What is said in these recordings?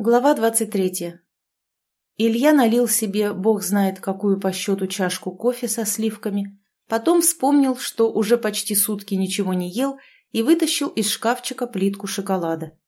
Глава 23. Илья налил себе, бог знает какую по счету, чашку кофе со сливками, потом вспомнил, что уже почти сутки ничего не ел, и вытащил из шкафчика плитку шоколада.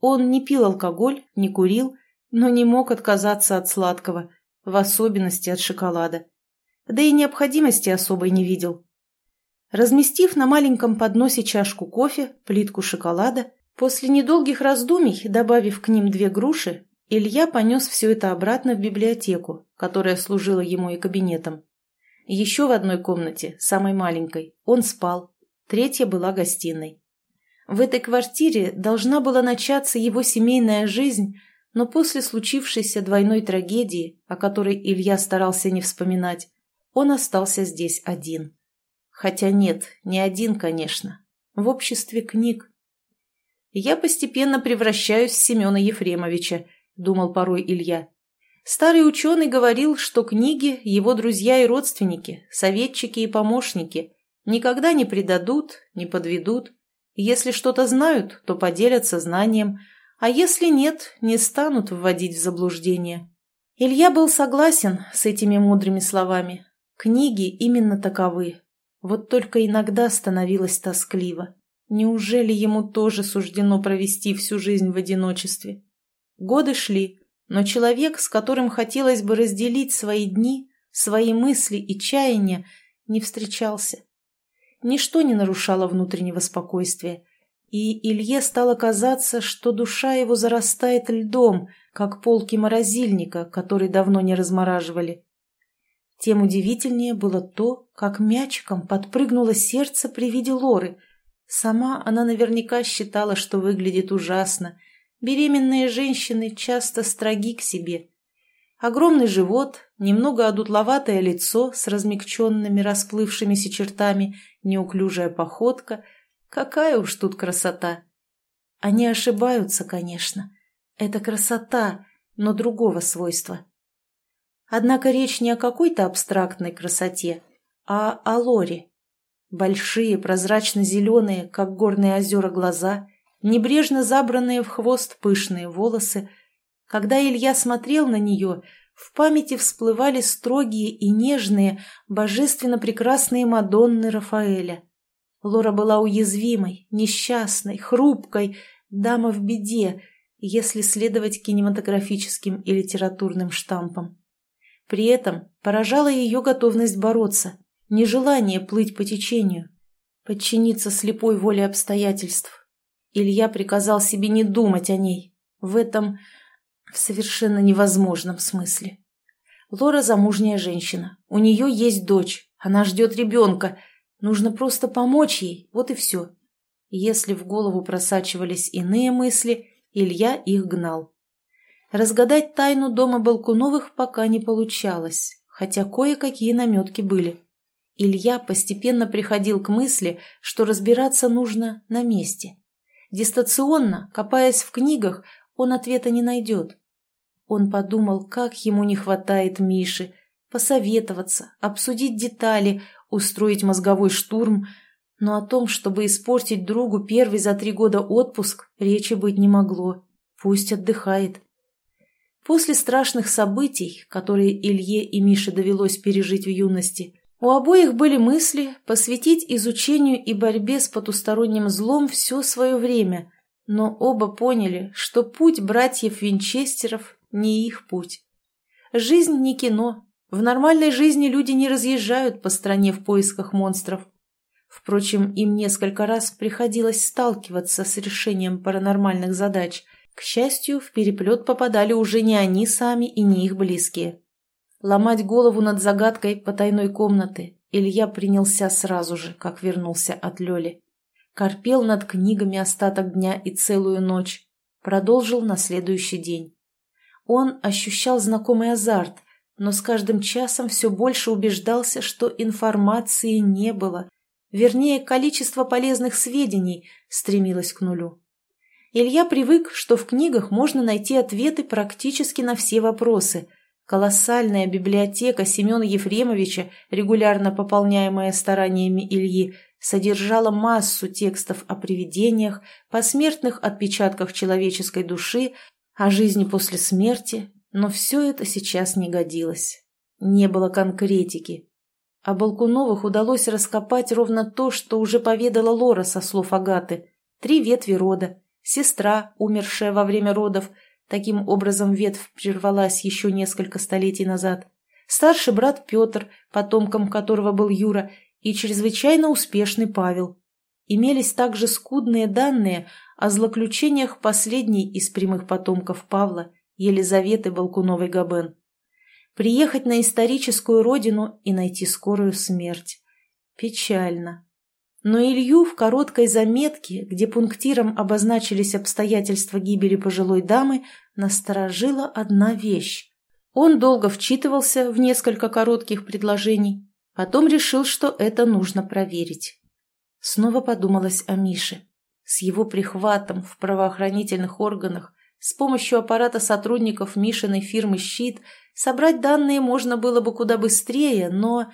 Он не пил алкоголь, не курил, но не мог отказаться от сладкого, в особенности от шоколада. Да и необходимости особой не видел. Разместив на маленьком подносе чашку кофе, плитку шоколада, После недолгих раздумий, добавив к ним две груши, Илья понес все это обратно в библиотеку, которая служила ему и кабинетом. Еще в одной комнате, самой маленькой, он спал, третья была гостиной. В этой квартире должна была начаться его семейная жизнь, но после случившейся двойной трагедии, о которой Илья старался не вспоминать, он остался здесь один. Хотя нет, не один, конечно. В обществе книг, «Я постепенно превращаюсь в Семена Ефремовича», — думал порой Илья. Старый ученый говорил, что книги — его друзья и родственники, советчики и помощники. Никогда не предадут, не подведут. Если что-то знают, то поделятся знанием, а если нет, не станут вводить в заблуждение. Илья был согласен с этими мудрыми словами. Книги именно таковы. Вот только иногда становилось тоскливо. Неужели ему тоже суждено провести всю жизнь в одиночестве? Годы шли, но человек, с которым хотелось бы разделить свои дни, свои мысли и чаяния, не встречался. Ничто не нарушало внутреннего спокойствия, и Илье стало казаться, что душа его зарастает льдом, как полки морозильника, который давно не размораживали. Тем удивительнее было то, как мячиком подпрыгнуло сердце при виде Лоры – Сама она наверняка считала, что выглядит ужасно. Беременные женщины часто строги к себе. Огромный живот, немного одутловатое лицо с размягченными расплывшимися чертами, неуклюжая походка. Какая уж тут красота! Они ошибаются, конечно. Это красота, но другого свойства. Однако речь не о какой-то абстрактной красоте, а о Лоре. Большие, прозрачно-зеленые, как горные озера, глаза, небрежно забранные в хвост пышные волосы. Когда Илья смотрел на нее, в памяти всплывали строгие и нежные, божественно прекрасные Мадонны Рафаэля. Лора была уязвимой, несчастной, хрупкой, дама в беде, если следовать кинематографическим и литературным штампам. При этом поражала ее готовность бороться, нежелание плыть по течению, подчиниться слепой воле обстоятельств. Илья приказал себе не думать о ней, в этом в совершенно невозможном смысле. Лора замужняя женщина, у нее есть дочь, она ждет ребенка, нужно просто помочь ей, вот и все. Если в голову просачивались иные мысли, Илья их гнал. Разгадать тайну дома Балкуновых пока не получалось, хотя кое-какие наметки были. Илья постепенно приходил к мысли, что разбираться нужно на месте. Дистанционно, копаясь в книгах, он ответа не найдет. Он подумал, как ему не хватает Миши, посоветоваться, обсудить детали, устроить мозговой штурм, но о том, чтобы испортить другу первый за три года отпуск, речи быть не могло. Пусть отдыхает. После страшных событий, которые Илье и Мише довелось пережить в юности, у обоих были мысли посвятить изучению и борьбе с потусторонним злом все свое время, но оба поняли, что путь братьев Винчестеров не их путь. Жизнь не кино. В нормальной жизни люди не разъезжают по стране в поисках монстров. Впрочем, им несколько раз приходилось сталкиваться с решением паранормальных задач. К счастью, в переплет попадали уже не они сами и не их близкие. Ломать голову над загадкой потайной комнаты Илья принялся сразу же, как вернулся от Лёли. Корпел над книгами остаток дня и целую ночь. Продолжил на следующий день. Он ощущал знакомый азарт, но с каждым часом все больше убеждался, что информации не было. Вернее, количество полезных сведений стремилось к нулю. Илья привык, что в книгах можно найти ответы практически на все вопросы – Колоссальная библиотека Семена Ефремовича, регулярно пополняемая стараниями Ильи, содержала массу текстов о привидениях, посмертных отпечатках человеческой души, о жизни после смерти, но все это сейчас не годилось. Не было конкретики. А Балкуновых удалось раскопать ровно то, что уже поведала Лора со слов Агаты. Три ветви рода, сестра, умершая во время родов, таким образом ветвь прервалась еще несколько столетий назад, старший брат Петр, потомком которого был Юра, и чрезвычайно успешный Павел. Имелись также скудные данные о злоключениях последней из прямых потомков Павла, Елизаветы Балкуновой-Габен. Приехать на историческую родину и найти скорую смерть. Печально. Но Илью в короткой заметке, где пунктиром обозначились обстоятельства гибели пожилой дамы, насторожила одна вещь. Он долго вчитывался в несколько коротких предложений, потом решил, что это нужно проверить. Снова подумалось о Мише. С его прихватом в правоохранительных органах, с помощью аппарата сотрудников Мишиной фирмы «Щит» собрать данные можно было бы куда быстрее, но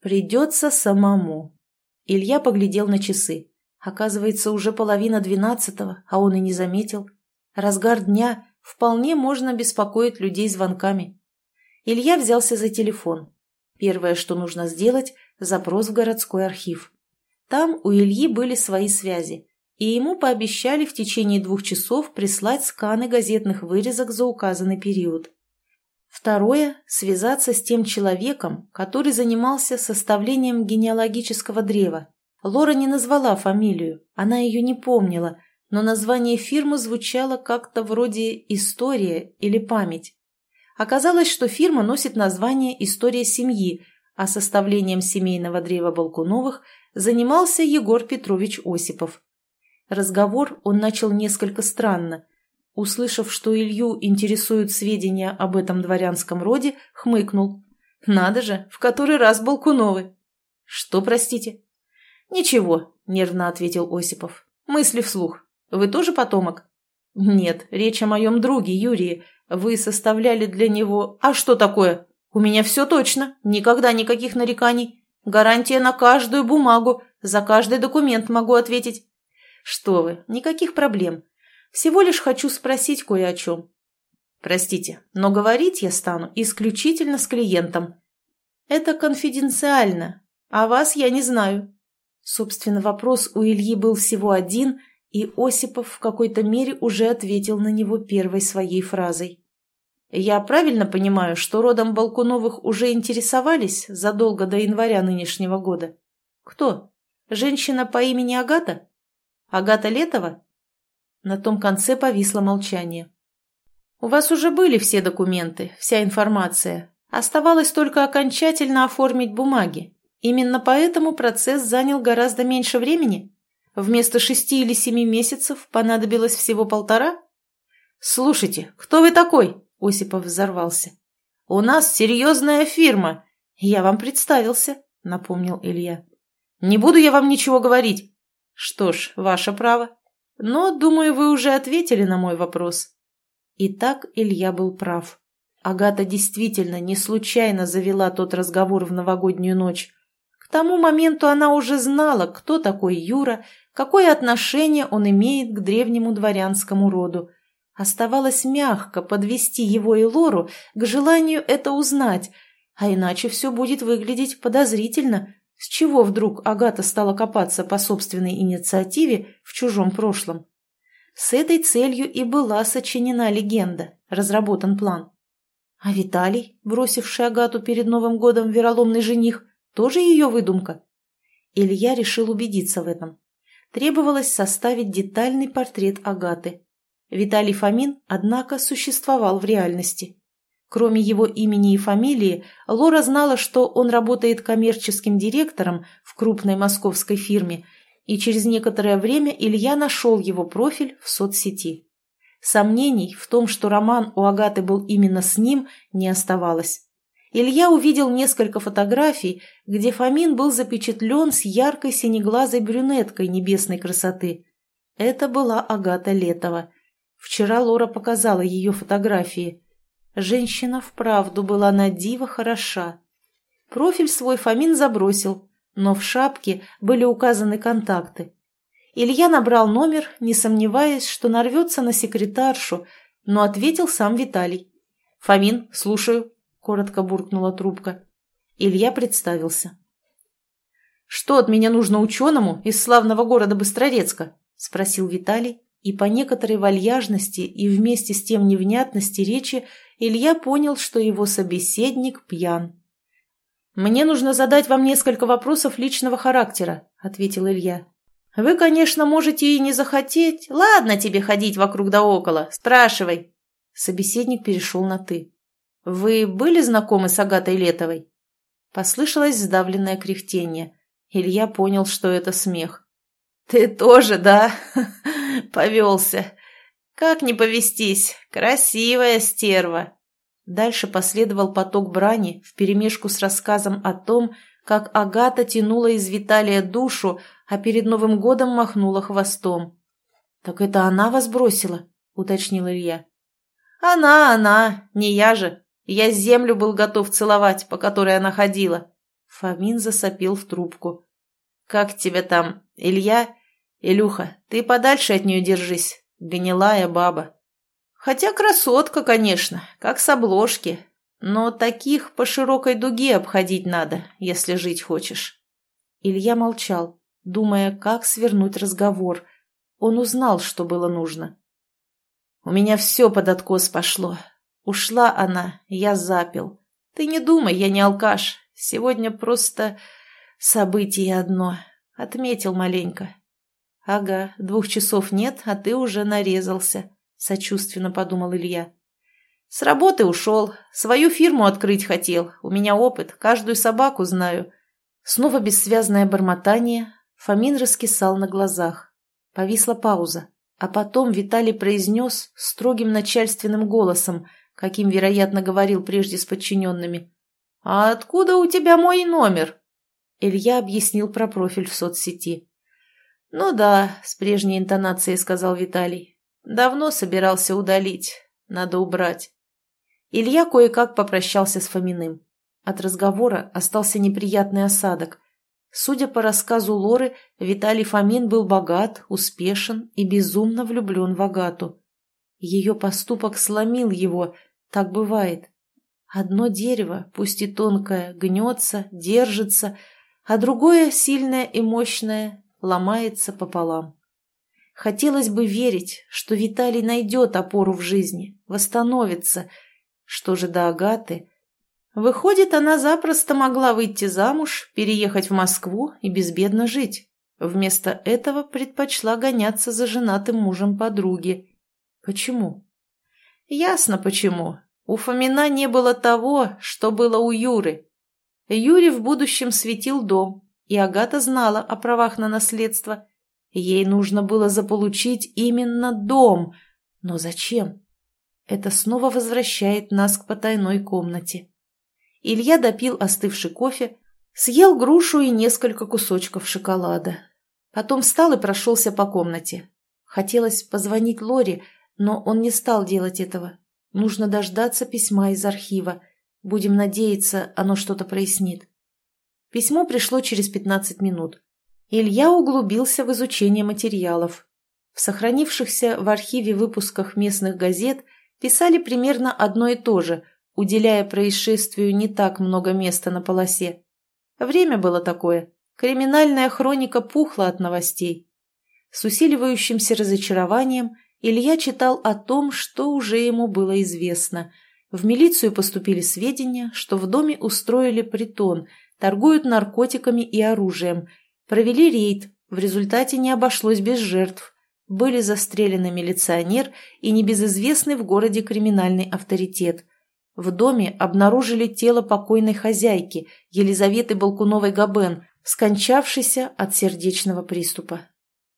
придется самому. Илья поглядел на часы. Оказывается, уже половина двенадцатого, а он и не заметил. Разгар дня вполне можно беспокоить людей звонками. Илья взялся за телефон. Первое, что нужно сделать – запрос в городской архив. Там у Ильи были свои связи, и ему пообещали в течение двух часов прислать сканы газетных вырезок за указанный период. Второе – связаться с тем человеком, который занимался составлением генеалогического древа. Лора не назвала фамилию, она ее не помнила, но название фирмы звучало как-то вроде «История» или «Память». Оказалось, что фирма носит название «История семьи», а составлением семейного древа Балкуновых занимался Егор Петрович Осипов. Разговор он начал несколько странно. Услышав, что Илью интересуют сведения об этом дворянском роде, хмыкнул. «Надо же, в который раз Балкуновы!» «Что, простите?» «Ничего», — нервно ответил Осипов. «Мысли вслух. Вы тоже потомок?» «Нет, речь о моем друге Юрии. Вы составляли для него... А что такое? У меня все точно. Никогда никаких нареканий. Гарантия на каждую бумагу, за каждый документ могу ответить. Что вы, никаких проблем. Всего лишь хочу спросить кое о чем. Простите, но говорить я стану исключительно с клиентом. Это конфиденциально, а вас я не знаю. Собственно, вопрос у Ильи был всего один, и Осипов в какой-то мере уже ответил на него первой своей фразой. Я правильно понимаю, что родом Балкуновых уже интересовались задолго до января нынешнего года? Кто? Женщина по имени Агата? Агата Летова? На том конце повисло молчание. У вас уже были все документы, вся информация. Оставалось только окончательно оформить бумаги. Именно поэтому процесс занял гораздо меньше времени? Вместо шести или семи месяцев понадобилось всего полтора? Слушайте, кто вы такой? Осипов взорвался. «У нас серьезная фирма. Я вам представился», — напомнил Илья. «Не буду я вам ничего говорить». «Что ж, ваше право. Но, думаю, вы уже ответили на мой вопрос». Итак, Илья был прав. Агата действительно не случайно завела тот разговор в новогоднюю ночь. К тому моменту она уже знала, кто такой Юра, какое отношение он имеет к древнему дворянскому роду — Оставалось мягко подвести его и Лору к желанию это узнать, а иначе все будет выглядеть подозрительно. С чего вдруг Агата стала копаться по собственной инициативе в чужом прошлом? С этой целью и была сочинена легенда, разработан план. А Виталий, бросивший Агату перед Новым годом вероломный жених, тоже ее выдумка? Илья решил убедиться в этом. Требовалось составить детальный портрет Агаты. Виталий Фомин, однако, существовал в реальности. Кроме его имени и фамилии, Лора знала, что он работает коммерческим директором в крупной московской фирме, и через некоторое время Илья нашел его профиль в соцсети. Сомнений в том, что роман у Агаты был именно с ним, не оставалось. Илья увидел несколько фотографий, где Фомин был запечатлен с яркой синеглазой брюнеткой небесной красоты. Это была Агата Летова – Вчера Лора показала ее фотографии. Женщина вправду была на диво хороша. Профиль свой Фомин забросил, но в шапке были указаны контакты. Илья набрал номер, не сомневаясь, что нарвется на секретаршу, но ответил сам Виталий. «Фомин, слушаю», — коротко буркнула трубка. Илья представился. «Что от меня нужно ученому из славного города Быстрорецка?» — спросил Виталий, и по некоторой вальяжности и вместе с тем невнятности речи Илья понял, что его собеседник пьян. «Мне нужно задать вам несколько вопросов личного характера», — ответил Илья. «Вы, конечно, можете и не захотеть. Ладно тебе ходить вокруг да около. Спрашивай». Собеседник перешел на «ты». «Вы были знакомы с Агатой Летовой?» Послышалось сдавленное кряхтение. Илья понял, что это смех. «Ты тоже, да? Повелся. Как не повестись? Красивая стерва!» Дальше последовал поток брани вперемешку с рассказом о том, как Агата тянула из Виталия душу, а перед Новым годом махнула хвостом. «Так это она вас бросила?» — уточнил Илья. «Она, она, не я же. Я землю был готов целовать, по которой она ходила». Фомин засопил в трубку. «Как тебя там, Илья? Илюха, ты подальше от нее держись. Гнилая баба». «Хотя красотка, конечно, как с обложки. Но таких по широкой дуге обходить надо, если жить хочешь». Илья молчал, думая, как свернуть разговор. Он узнал, что было нужно. «У меня все под откос пошло. Ушла она, я запил. Ты не думай, я не алкаш. Сегодня просто событие одно. Отметил маленько. Ага, двух часов нет, а ты уже нарезался», — сочувственно подумал Илья. «С работы ушел. Свою фирму открыть хотел. У меня опыт, каждую собаку знаю». Снова бессвязное бормотание, Фомин раскисал на глазах. Повисла пауза, а потом Виталий произнес строгим начальственным голосом, каким, вероятно, говорил прежде с подчиненными. «А откуда у тебя мой номер?» Илья объяснил про профиль в соцсети. «Ну да», — с прежней интонацией сказал Виталий. «Давно собирался удалить. Надо убрать». Илья кое-как попрощался с Фоминым. От разговора остался неприятный осадок. Судя по рассказу Лоры, Виталий Фомин был богат, успешен и безумно влюблен в Агату. Ее поступок сломил его, так бывает. Одно дерево, пусть и тонкое, гнется, держится, а другое, сильное и мощное, ломается пополам. Хотелось бы верить, что Виталий найдет опору в жизни, восстановится. Что же до Агаты? Выходит, она запросто могла выйти замуж, переехать в Москву и безбедно жить. Вместо этого предпочла гоняться за женатым мужем подруги. Почему? Ясно почему. У Фомина не было того, что было у Юры. Юре в будущем светил дом, и Агата знала о правах на наследство. Ей нужно было заполучить именно дом. Но зачем? Это снова возвращает нас к потайной комнате. Илья допил остывший кофе, съел грушу и несколько кусочков шоколада. Потом встал и прошелся по комнате. Хотелось позвонить Лоре, но он не стал делать этого. Нужно дождаться письма из архива. Будем надеяться, оно что-то прояснит. Письмо пришло через 15 минут. Илья углубился в изучение материалов. В сохранившихся в архиве выпусках местных газет писали примерно одно и то же, уделяя происшествию не так много места на полосе. Время было такое. Криминальная хроника пухла от новостей. С усиливающимся разочарованием Илья читал о том, что уже ему было известно. В милицию поступили сведения, что в доме устроили притон, торгуют наркотиками и оружием. Провели рейд, в результате не обошлось без жертв. Были застрелены милиционер и небезызвестный в городе криминальный авторитет – в доме обнаружили тело покойной хозяйки Елизаветы Балкуновой-Габен, скончавшейся от сердечного приступа.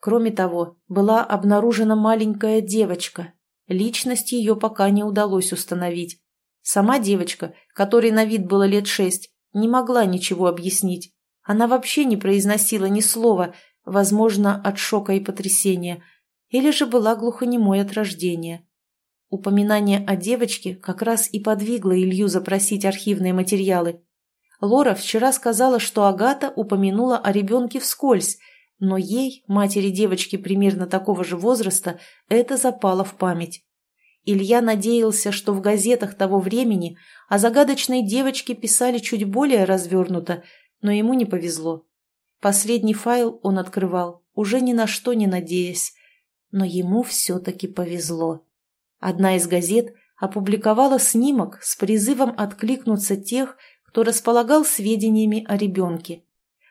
Кроме того, была обнаружена маленькая девочка. Личность ее пока не удалось установить. Сама девочка, которой на вид было лет шесть, не могла ничего объяснить. Она вообще не произносила ни слова, возможно, от шока и потрясения, или же была глухонемой от рождения. Упоминание о девочке как раз и подвигло Илью запросить архивные материалы. Лора вчера сказала, что Агата упомянула о ребенке вскользь, но ей, матери девочки примерно такого же возраста, это запало в память. Илья надеялся, что в газетах того времени о загадочной девочке писали чуть более развернуто, но ему не повезло. Последний файл он открывал, уже ни на что не надеясь. Но ему все-таки повезло. Одна из газет опубликовала снимок с призывом откликнуться тех, кто располагал сведениями о ребенке.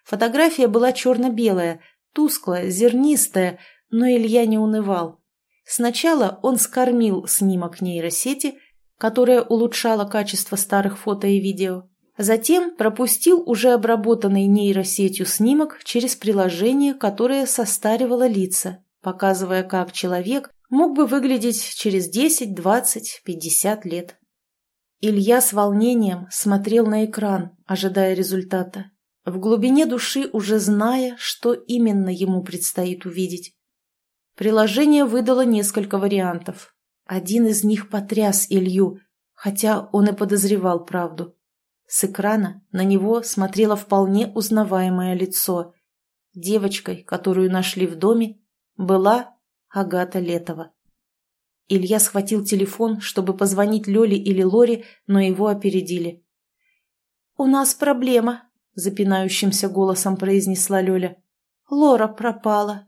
Фотография была черно-белая, тусклая, зернистая, но Илья не унывал. Сначала он скормил снимок нейросети, которая улучшала качество старых фото и видео. Затем пропустил уже обработанный нейросетью снимок через приложение, которое состаривало лица, показывая, как человек мог бы выглядеть через 10, 20, 50 лет. Илья с волнением смотрел на экран, ожидая результата, в глубине души уже зная, что именно ему предстоит увидеть. Приложение выдало несколько вариантов. Один из них потряс Илью, хотя он и подозревал правду. С экрана на него смотрело вполне узнаваемое лицо. Девочкой, которую нашли в доме, была Агата Летова. Илья схватил телефон, чтобы позвонить Лёле или Лоре, но его опередили. «У нас проблема», — запинающимся голосом произнесла Лёля. «Лора пропала».